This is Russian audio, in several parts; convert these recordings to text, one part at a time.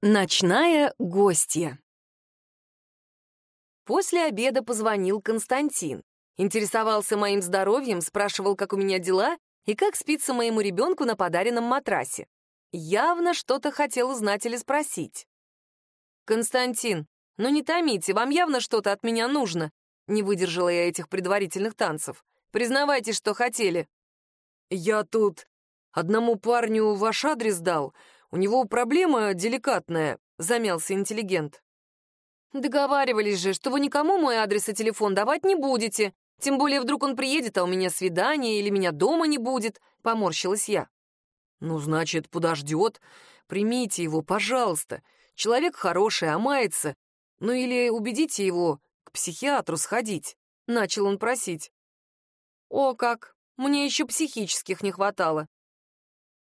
Ночная гостья. После обеда позвонил Константин. Интересовался моим здоровьем, спрашивал, как у меня дела и как спится моему ребенку на подаренном матрасе. Явно что-то хотел узнать или спросить. «Константин, ну не томите, вам явно что-то от меня нужно». Не выдержала я этих предварительных танцев. «Признавайте, что хотели». «Я тут одному парню ваш адрес дал. У него проблема деликатная», — замялся интеллигент. «Договаривались же, что вы никому мой адрес и телефон давать не будете. Тем более вдруг он приедет, а у меня свидание или меня дома не будет», — поморщилась я. «Ну, значит, подождет. Примите его, пожалуйста. Человек хороший, а мается. Ну или убедите его к психиатру сходить», — начал он просить. «О как! Мне еще психических не хватало».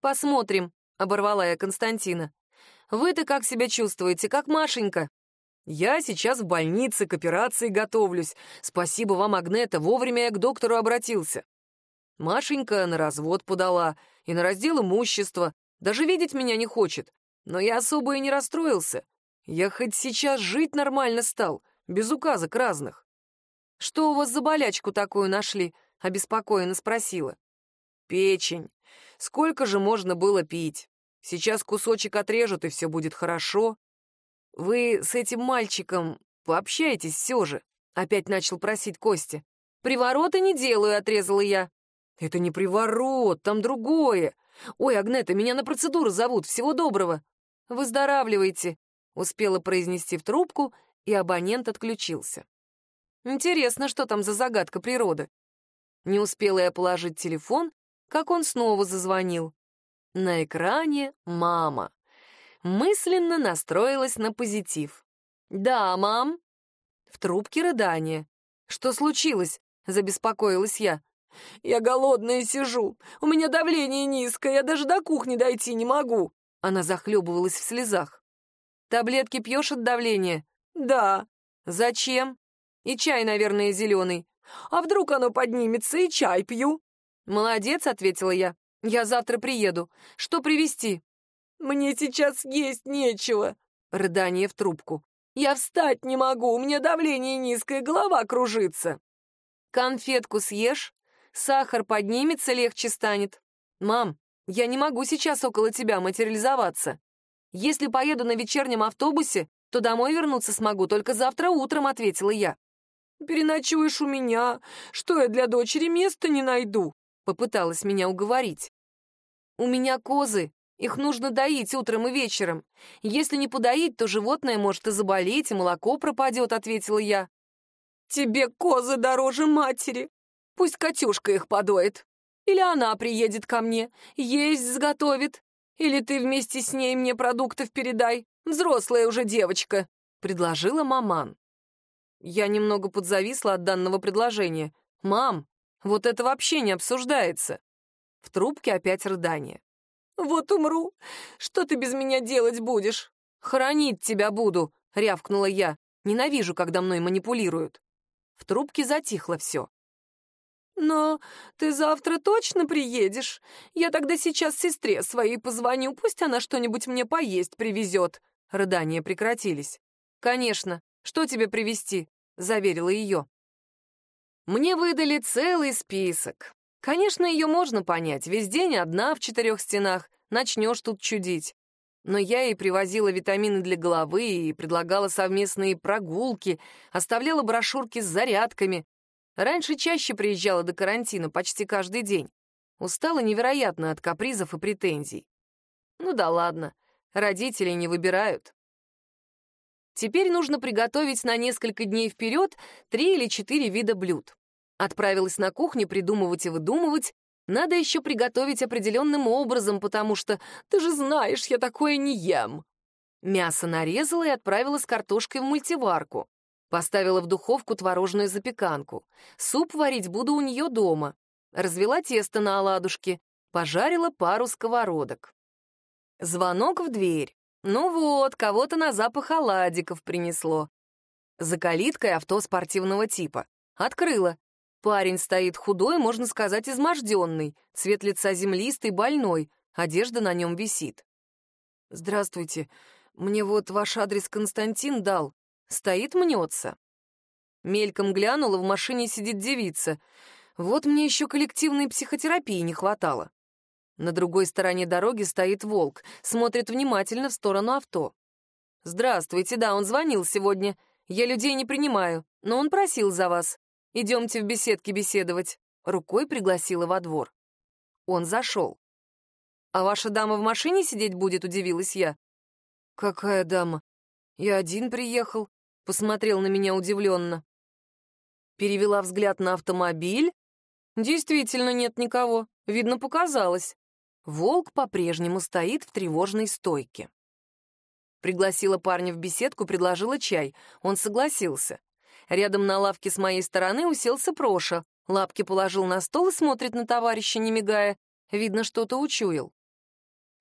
«Посмотрим», оборвала я Константина. «Вы-то как себя чувствуете, как Машенька?» «Я сейчас в больнице, к операции готовлюсь. Спасибо вам, Агнета, вовремя я к доктору обратился». Машенька на развод подала и на раздел имущества. Даже видеть меня не хочет. Но я особо и не расстроился. Я хоть сейчас жить нормально стал, без указок разных. «Что у вас за болячку такую нашли?» — обеспокоенно спросила. «Печень. Сколько же можно было пить? Сейчас кусочек отрежут, и все будет хорошо. Вы с этим мальчиком пообщаетесь все же?» Опять начал просить Костя. «Приворота не делаю», — отрезала я. «Это не приворот, там другое. Ой, Агнета, меня на процедуру зовут, всего доброго». «Выздоравливайте», — успела произнести в трубку, и абонент отключился. Интересно, что там за загадка природы. Не успела я положить телефон, как он снова зазвонил. На экране мама. Мысленно настроилась на позитив. «Да, мам». В трубке рыдание. «Что случилось?» — забеспокоилась я. «Я голодная сижу. У меня давление низкое, я даже до кухни дойти не могу». Она захлебывалась в слезах. «Таблетки пьешь от давления?» «Да». «Зачем?» «И чай, наверное, зеленый». «А вдруг оно поднимется, и чай пью?» «Молодец», — ответила я. «Я завтра приеду. Что привезти?» «Мне сейчас есть нечего». Рыдание в трубку. «Я встать не могу, у меня давление низкое, голова кружится». «Конфетку съешь? Сахар поднимется, легче станет». «Мам, я не могу сейчас около тебя материализоваться. Если поеду на вечернем автобусе, то домой вернуться смогу только завтра утром», — ответила я. «Переночуешь у меня. Что я для дочери места не найду?» Попыталась меня уговорить. «У меня козы, их нужно доить утром и вечером. Если не подоить, то животное может и заболеть, и молоко пропадет», — ответила я. «Тебе козы дороже матери. Пусть Катюшка их подоит. Или она приедет ко мне, есть сготовит. Или ты вместе с ней мне продуктов передай. Взрослая уже девочка», — предложила маман. Я немного подзависла от данного предложения. «Мам, вот это вообще не обсуждается. В трубке опять рыдание. «Вот умру. Что ты без меня делать будешь?» «Хоронить тебя буду», — рявкнула я. «Ненавижу, когда мной манипулируют». В трубке затихло все. «Но ты завтра точно приедешь? Я тогда сейчас сестре своей позвоню, пусть она что-нибудь мне поесть привезет». Рыдания прекратились. «Конечно. Что тебе привезти?» — заверила ее. Мне выдали целый список. Конечно, ее можно понять, весь день одна в четырех стенах, начнешь тут чудить. Но я ей привозила витамины для головы и предлагала совместные прогулки, оставляла брошюрки с зарядками. Раньше чаще приезжала до карантина, почти каждый день. Устала невероятно от капризов и претензий. Ну да ладно, родители не выбирают. Теперь нужно приготовить на несколько дней вперед три или четыре вида блюд. Отправилась на кухню придумывать и выдумывать. Надо еще приготовить определенным образом, потому что, ты же знаешь, я такое не ем. Мясо нарезала и отправила с картошкой в мультиварку. Поставила в духовку творожную запеканку. Суп варить буду у нее дома. Развела тесто на оладушке. Пожарила пару сковородок. Звонок в дверь. Ну вот, кого-то на запах оладиков принесло. За калиткой авто спортивного типа. Открыла. Парень стоит худой, можно сказать, изможденный, цвет лица землистый, больной, одежда на нем висит. «Здравствуйте. Мне вот ваш адрес Константин дал. Стоит, мнется». Мельком глянула, в машине сидит девица. Вот мне еще коллективной психотерапии не хватало. На другой стороне дороги стоит волк, смотрит внимательно в сторону авто. «Здравствуйте, да, он звонил сегодня. Я людей не принимаю, но он просил за вас. Идемте в беседке беседовать». Рукой пригласила во двор. Он зашел. «А ваша дама в машине сидеть будет?» — удивилась я. «Какая дама? Я один приехал», — посмотрел на меня удивленно. Перевела взгляд на автомобиль. Действительно нет никого. Видно, показалось. Волк по-прежнему стоит в тревожной стойке. Пригласила парня в беседку, предложила чай. Он согласился. Рядом на лавке с моей стороны уселся Проша. Лапки положил на стол и смотрит на товарища, не мигая. Видно, что-то учуял.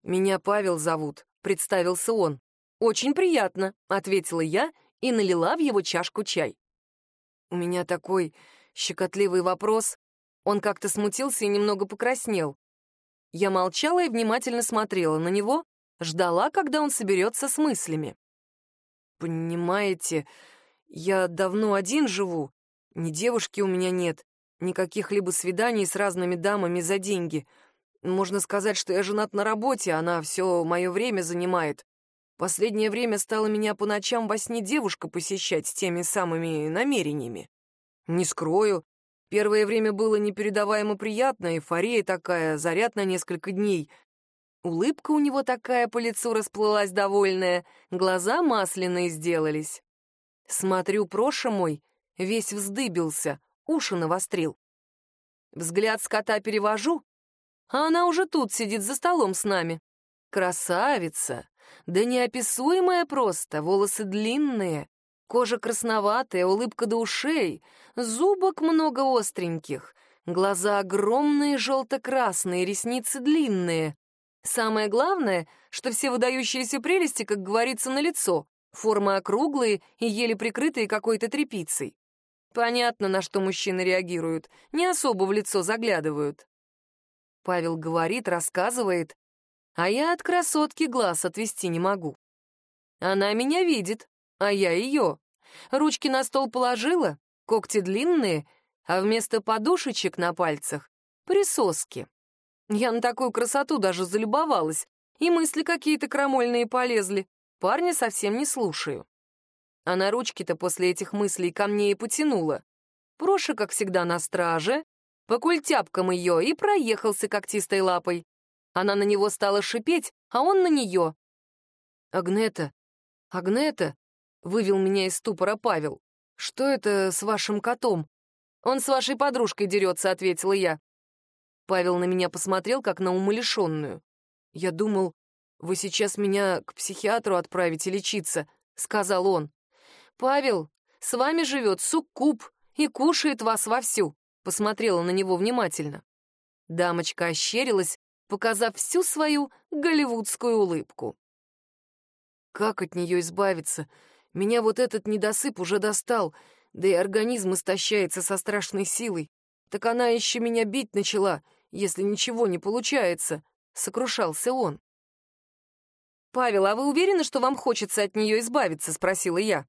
«Меня Павел зовут», — представился он. «Очень приятно», — ответила я и налила в его чашку чай. «У меня такой щекотливый вопрос». Он как-то смутился и немного покраснел. Я молчала и внимательно смотрела на него, ждала, когда он соберется с мыслями. «Понимаете, я давно один живу, ни девушки у меня нет, никаких либо свиданий с разными дамами за деньги. Можно сказать, что я женат на работе, она все мое время занимает. Последнее время стала меня по ночам во сне девушка посещать с теми самыми намерениями. Не скрою, первое время было непередаваемо приятно, эйфория такая, заряд на несколько дней. Улыбка у него такая по лицу расплылась довольная, глаза масляные сделались. Смотрю, Проша мой весь вздыбился, уши навострил. Взгляд с кота перевожу, а она уже тут сидит за столом с нами. Красавица, да неописуемая просто, волосы длинные, кожа красноватая, улыбка до ушей, зубок много остреньких, глаза огромные желто-красные, ресницы длинные. Самое главное, что все выдающиеся прелести, как говорится, на лицо, формы округлые и еле прикрытые какой-то тряпицей. Понятно, на что мужчины реагируют, не особо в лицо заглядывают. Павел говорит, рассказывает, а я от красотки глаз отвести не могу. Она меня видит, а я ее. Ручки на стол положила, когти длинные, а вместо подушечек на пальцах — присоски. Я на такую красоту даже залюбовалась, и мысли какие-то крамольные полезли. Парня совсем не слушаю. А на ручки-то после этих мыслей ко мне и потянула. Проша, как всегда, на страже, по культяпкам ее и проехался когтистой лапой. Она на него стала шипеть, а он на нее. «Агнета, Агнета», — вывел меня из ступора Павел, — «что это с вашим котом?» «Он с вашей подружкой дерется», — ответила я. Павел на меня посмотрел, как на умалишенную. «Я думал, вы сейчас меня к психиатру отправите лечиться», — сказал он. «Павел, с вами живет суккуб и кушает вас вовсю», — посмотрела на него внимательно. Дамочка ощерилась, показав всю свою голливудскую улыбку. Как от нее избавиться? Меня вот этот недосып уже достал, да и организм истощается со страшной силой. Так она еще меня бить начала, если ничего не получается, — сокрушался он. «Павел, а вы уверены, что вам хочется от нее избавиться?» — спросила я.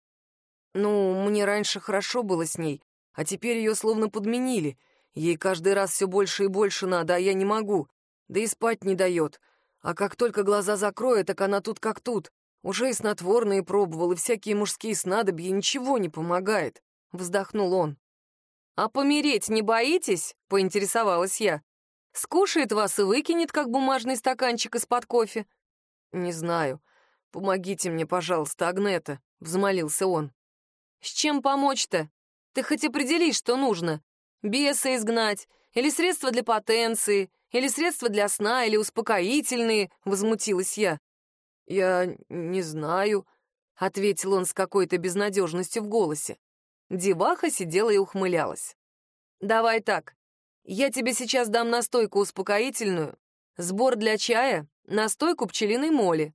«Ну, мне раньше хорошо было с ней, а теперь ее словно подменили. Ей каждый раз все больше и больше надо, а я не могу да и спать не дает. А как только глаза закроет, так она тут как тут. Уже и снотворные пробовал, и всякие мужские снадобья, ничего не помогает», — вздохнул он. «А помереть не боитесь?» — поинтересовалась я. «Скушает вас и выкинет, как бумажный стаканчик из-под кофе». «Не знаю. Помогите мне, пожалуйста, Агнета», — взмолился он. «С чем помочь-то? Ты хоть определись, что нужно. Беса изгнать, или средства для потенции, или средства для сна, или успокоительные», — возмутилась я. «Я не знаю», — ответил он с какой-то безнадежностью в голосе. Деваха сидела и ухмылялась. «Давай так. Я тебе сейчас дам настойку успокоительную, сбор для чая, настойку пчелиной моли.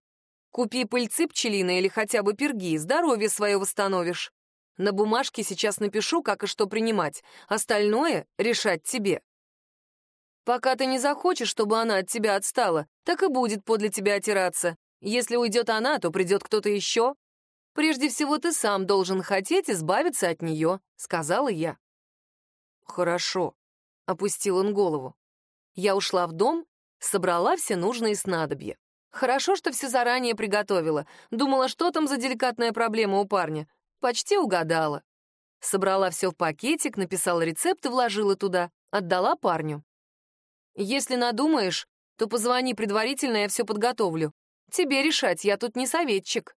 Купи пыльцы пчелиной или хотя бы перги, здоровье свое восстановишь. На бумажке сейчас напишу, как и что принимать. Остальное решать тебе. Пока ты не захочешь, чтобы она от тебя отстала, так и будет подле тебя отираться. Если уйдет она, то придет кто-то еще. Прежде всего, ты сам должен хотеть избавиться от нее», — сказала я. «Хорошо», — опустил он голову. Я ушла в дом, собрала все нужные снадобья. Хорошо, что все заранее приготовила. Думала, что там за деликатная проблема у парня. Почти угадала. Собрала все в пакетик, написала рецепт и вложила туда. Отдала парню. «Если надумаешь, то позвони предварительно, я все подготовлю. Тебе решать, я тут не советчик.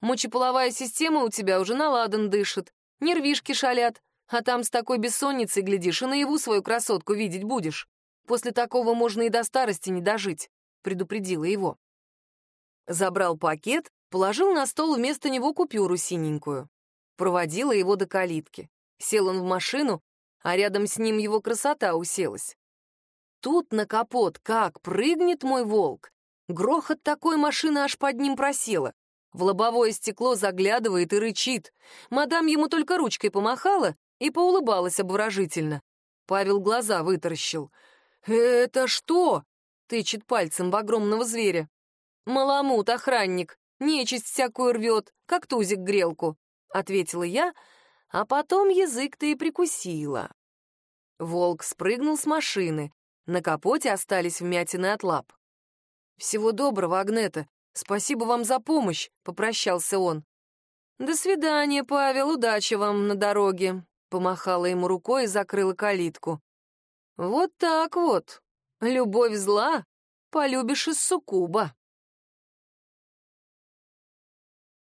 Мочеполовая система у тебя уже наладан дышит, нервишки шалят, а там с такой бессонницей, глядишь, и наяву свою красотку видеть будешь. После такого можно и до старости не дожить», — предупредила его. Забрал пакет, положил на стол вместо него купюру синенькую. Проводила его до калитки. Сел он в машину, а рядом с ним его красота уселась. Тут на капот как прыгнет мой волк. Грохот такой машины аж под ним просела. В лобовое стекло заглядывает и рычит. Мадам ему только ручкой помахала и поулыбалась обворожительно. Павел глаза вытаращил. «Это что?» — тычет пальцем в огромного зверя. «Маламут, охранник, нечисть всякую рвет, как тузик грелку», — ответила я, а потом язык-то и прикусила. Волк спрыгнул с машины, на капоте остались вмятины от лап. «Всего доброго, Агнета, спасибо вам за помощь», — попрощался он. «До свидания, Павел, удачи вам на дороге», — помахала ему рукой и закрыла калитку. «Вот так вот. Любовь зла, полюбишь из суккуба».